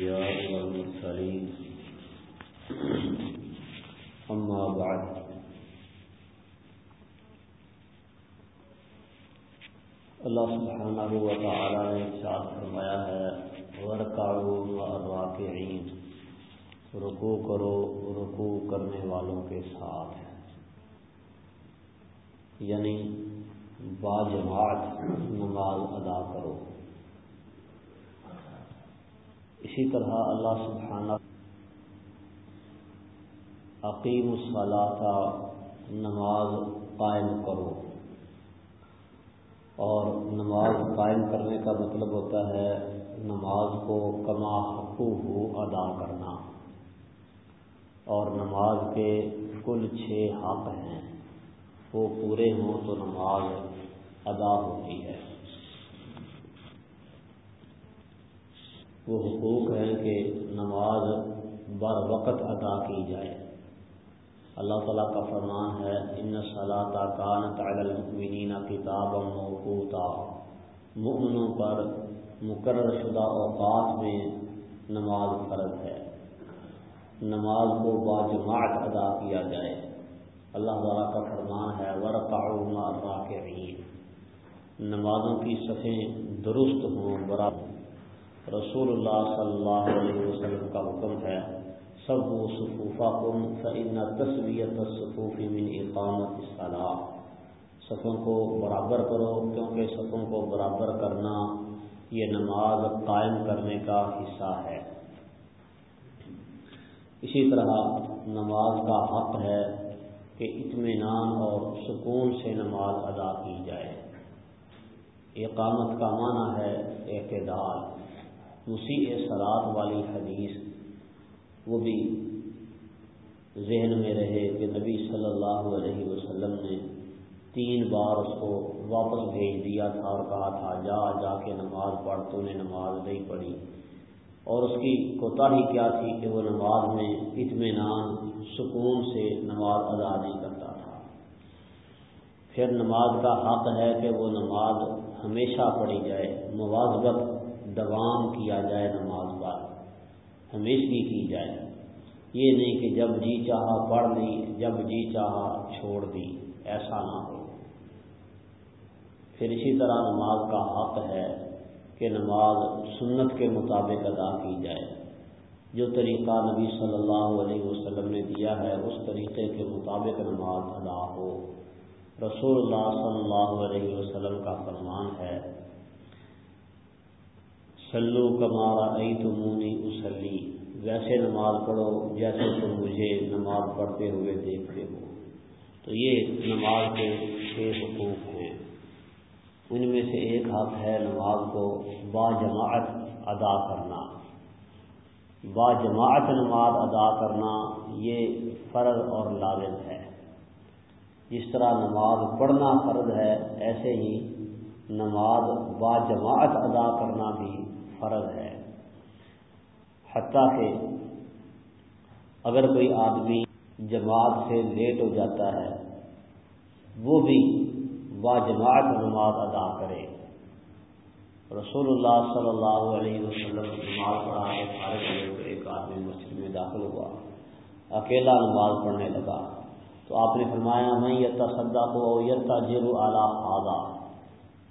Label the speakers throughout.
Speaker 1: والمرسلين أما بعد. اللہ سبحانہ و تعالی نے ارشاد فرمایا ہے ورکعوا مع الراکعین رکوع کرو، رکوع کرنے والوں کے ساتھ ہے یعنی باجماعت نماز ادا کرو۔ اسی طرح اللہ سبحانہ عقیم الصلاح کا نماز قائم کرو اور نماز قائم کرنے کا مطلب ہوتا ہے نماز کو کما حقوق ادا کرنا اور نماز کے کل چھ حق ہیں وہ پورے ہوں تو نماز ادا ہوتی ہے وہ حقوق ہے کہ نماز بر وقت ادا کی جائے۔ اللہ تعالیٰ کا فرمان ہے، ان صلاح کان تعلمین کتاب موقوتا مؤمنوں پر مقرر شدہ اوقات میں نماز فرض ہے۔ نماز کو باجماعت ادا کیا جائے۔ اللہ تعالیٰ کا فرمان ہے ورقعما الراکعین نمازوں کی صفیں درست ہوں، برابر رسول اللہ صلی اللہ علیہ وسلم کا حکم ہے سب و صفوفہ کم فعن تصویت صفوفی من اقامت صلاح صفوں کو برابر کرو، کیونکہ صفوں کو برابر کرنا یہ نماز قائم کرنے کا حصہ ہے۔ اسی طرح نماز کا حق ہے کہ اطمینان اور سکون سے نماز ادا کی جائے۔ اقامت کا معنی ہے اعتدال۔ مسیح سرات والی حدیث وہ بھی ذہن میں رہے کہ نبی صلی اللہ علیہ وسلم نے تین بار اس کو واپس بھیج دیا تھا اور کہا تھا، جا جا کے نماز پڑھ، تو نے نماز نہیں پڑھی۔ اور اس کی کوتاہی کیا تھی کہ وہ نماز میں اطمینان، سکون سے نماز ادا نہیں کرتا تھا۔ پھر نماز کا حق ہے کہ وہ نماز ہمیشہ پڑھی جائے، مواظبت دوام کیا جائے نماز پر ہمیشہ کی جائے۔ یہ نہیں کہ جب جی چاہا پڑھ لی، جب جی چاہا چھوڑ دی، ایسا نہ ہو۔ پھر اسی طرح نماز کا حق ہے کہ نماز سنت کے مطابق ادا کی جائے۔ جو طریقہ نبی صلی اللہ علیہ وسلم نے دیا ہے، اس طریقے کے مطابق نماز ادا ہو۔ رسول اللہ صلی اللہ علیہ وسلم کا فرمان ہے سلو کمارا ای تمونی اسلی ویسے نماز پڑھو جیسے تم مجھے نماز پڑھتے ہوئے دیکھتے ہو۔ تو یہ نماز کے چھ حقوق ہیں۔ ان میں سے ایک حق ہے نماز کو با جماعت ادا کرنا۔ با جماعت نماز ادا کرنا یہ فرض اور لازم ہے۔ جس طرح نماز پڑھنا فرض ہے، ایسے ہی نماز با جماعت ادا کرنا بھی فرض ہے۔ حتیٰ کہ اگر کوئی آدمی جماعت سے لیٹ ہو جاتا ہے، وہ بھی با جماعت نماز ادا کرے۔ رسول اللہ صلی اللہ علیہ وسلم نماز پڑھا کے سارے ہوئے ایک آدمی مسجد میں داخل ہوا، اکیلا نماز پڑھنے لگا۔ تو آپ نے فرمایا میں یتا سدا کو یتا جیرو اعلیٰ آدھا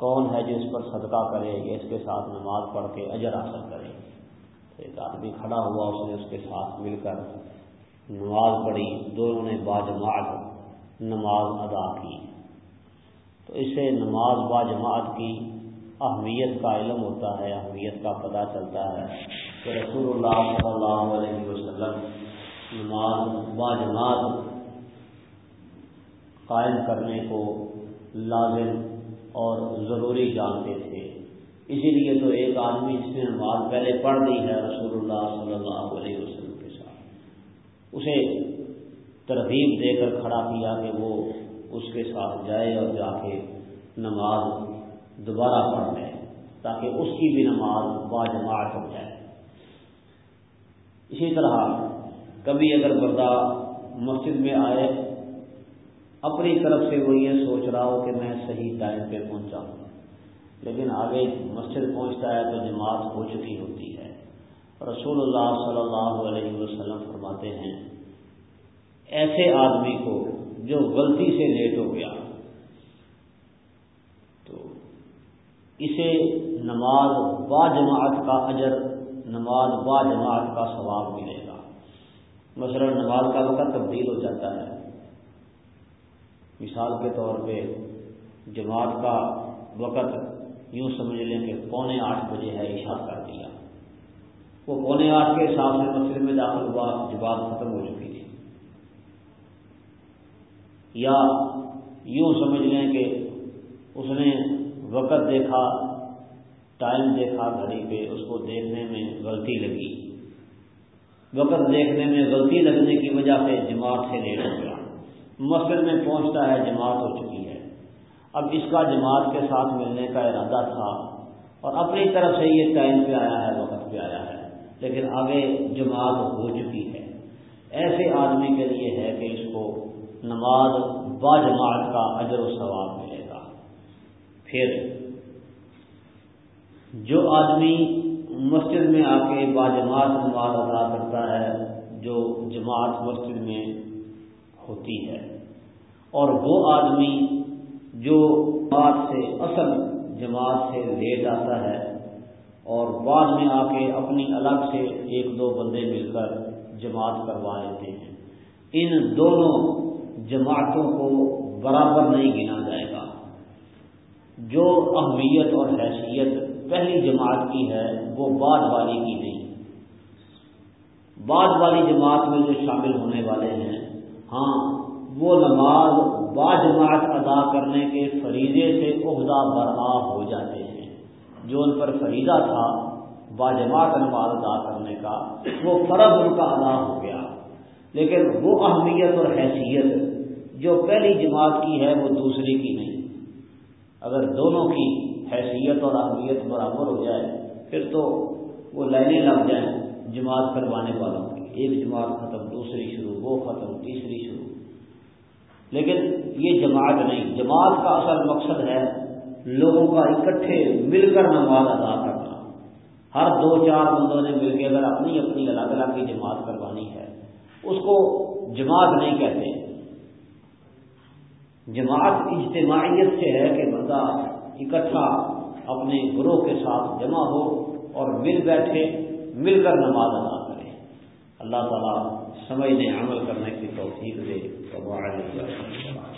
Speaker 1: کون ہے جو اس پر صدقہ کرے یا اس کے ساتھ نماز پڑھ کے اجر حاصل کرے ایک آدمی کھڑا ہوا، اس نے اس کے ساتھ مل کر نماز پڑھی، دونوں نے باجماعت نماز ادا کی۔ تو اسے نماز باجماعت کی اہمیت کا علم ہوتا ہے، اہمیت کا پتہ چلتا ہے کہ رسول اللہ صلی اللہ علیہ وسلم نماز باجماعت قائم کرنے کو لازم اور ضروری جانتے تھے۔ اسی لیے تو ایک آدمی جس نے نماز پہلے پڑھ دی ہے رسول اللہ صلی اللہ علیہ وسلم کے ساتھ، اسے ترغیب دے کر کھڑا کیا کہ وہ اس کے ساتھ جائے اور جا کے نماز دوبارہ پڑھ لے، تاکہ اس کی بھی نماز باجماعت ہو جائے۔ اسی طرح کبھی اگر بردہ مسجد میں آئے اپنی طرف سے وہ یہ سوچ رہا ہو کہ میں صحیح ٹائم پہ پہنچا ہوں۔ لیکن آگے مسجد پہنچتا ہے تو جماعت ہو چکی ہوتی ہے۔ رسول اللہ صلی اللہ علیہ وسلم فرماتے ہیں، ایسے آدمی کو جو غلطی سے لیٹ ہو گیا، تو اسے نماز با جماعت کا اجر، نماز با جماعت کا ثواب ملے گا۔ مثلا نماز کا وقت تبدیل ہو جاتا ہے۔ مثال کے طور پہ جماعت کا وقت یوں سمجھ لیں کہ پونے آٹھ بجے ہے، عشاء کر دیا۔ وہ پونے آٹھ کے حساب سے مسجد میں داخل ہوا، جماعت ختم ہو چکی تھی۔ یا یوں سمجھ لیں کہ اس نے وقت دیکھا، ٹائم دیکھا گھڑی پہ، اس کو دیکھنے میں غلطی لگی۔ وقت دیکھنے میں غلطی لگنے کی وجہ سے جماعت سے لیٹ ہو گیا۔ مسجد میں پہنچتا ہے، جماعت ہو چکی ہے۔ اب اس کا جماعت کے ساتھ ملنے کا ارادہ تھا۔ اور اپنی طرف سے یہ ٹائم پہ آیا ہے، وقت پہ آیا ہے۔ لیکن آگے جماعت ہو چکی ہے۔ ایسے آدمی کے لیے ہے کہ اس کو نماز با جماعت کا اجر و ثواب ملے گا۔ پھر جو آدمی مسجد میں آ کے با جماعت نماز ادا کرتا ہے، جو جماعت مسجد میں ہوتی ہے۔ اور وہ آدمی جو بات سے اصل جماعت سے لیٹ آتا ہے اور بعد میں آ کے اپنی الگ سے ایک دو بندے مل کر جماعت کروا لیتے ہیں، ان دونوں جماعتوں کو برابر نہیں گنا جائے گا۔ جو اہمیت اور حیثیت پہلی جماعت کی ہے، وہ بعد والی کی نہیں۔ بعد والی جماعت میں جو شامل ہونے والے ہیں ہاں وہ نماز با جماعت ادا کرنے کے فریضے سے عہدہ برآ ہو جاتے ہیں۔ جو ان پر فریضہ تھا با جماعت نماز ادا کرنے کا، وہ فرض ان کا ادا ہو گیا۔ لیکن وہ اہمیت اور حیثیت جو پہلی جماعت کی ہے، وہ دوسری کی نہیں۔ اگر دونوں کی حیثیت اور اہمیت برابر ہو جائے، پھر تو وہ لائنیں لگ جائیں جماعت کروانے والوں کی ایک جماعت ختم، دوسری شروع، وہ ختم، تیسری شروع۔ لیکن یہ جماعت نہیں، جماعت کا اصل مقصد ہے لوگوں کا اکٹھے مل کر نماز ادا کرنا۔ ہر دو چار بندوں نے مل کے اگر اپنی اپنی الگ الگ کی جماعت کروانی ہے، اس کو جماعت نہیں کہتے۔ جماعت اجتماعیت سے ہے کہ بندہ اکٹھا اپنے گروہ کے ساتھ جمع ہو اور مل بیٹھے، مل کر نماز ادا اللہ تعالیٰ سمجھنے عمل کرنے کی توفیق دے۔ تو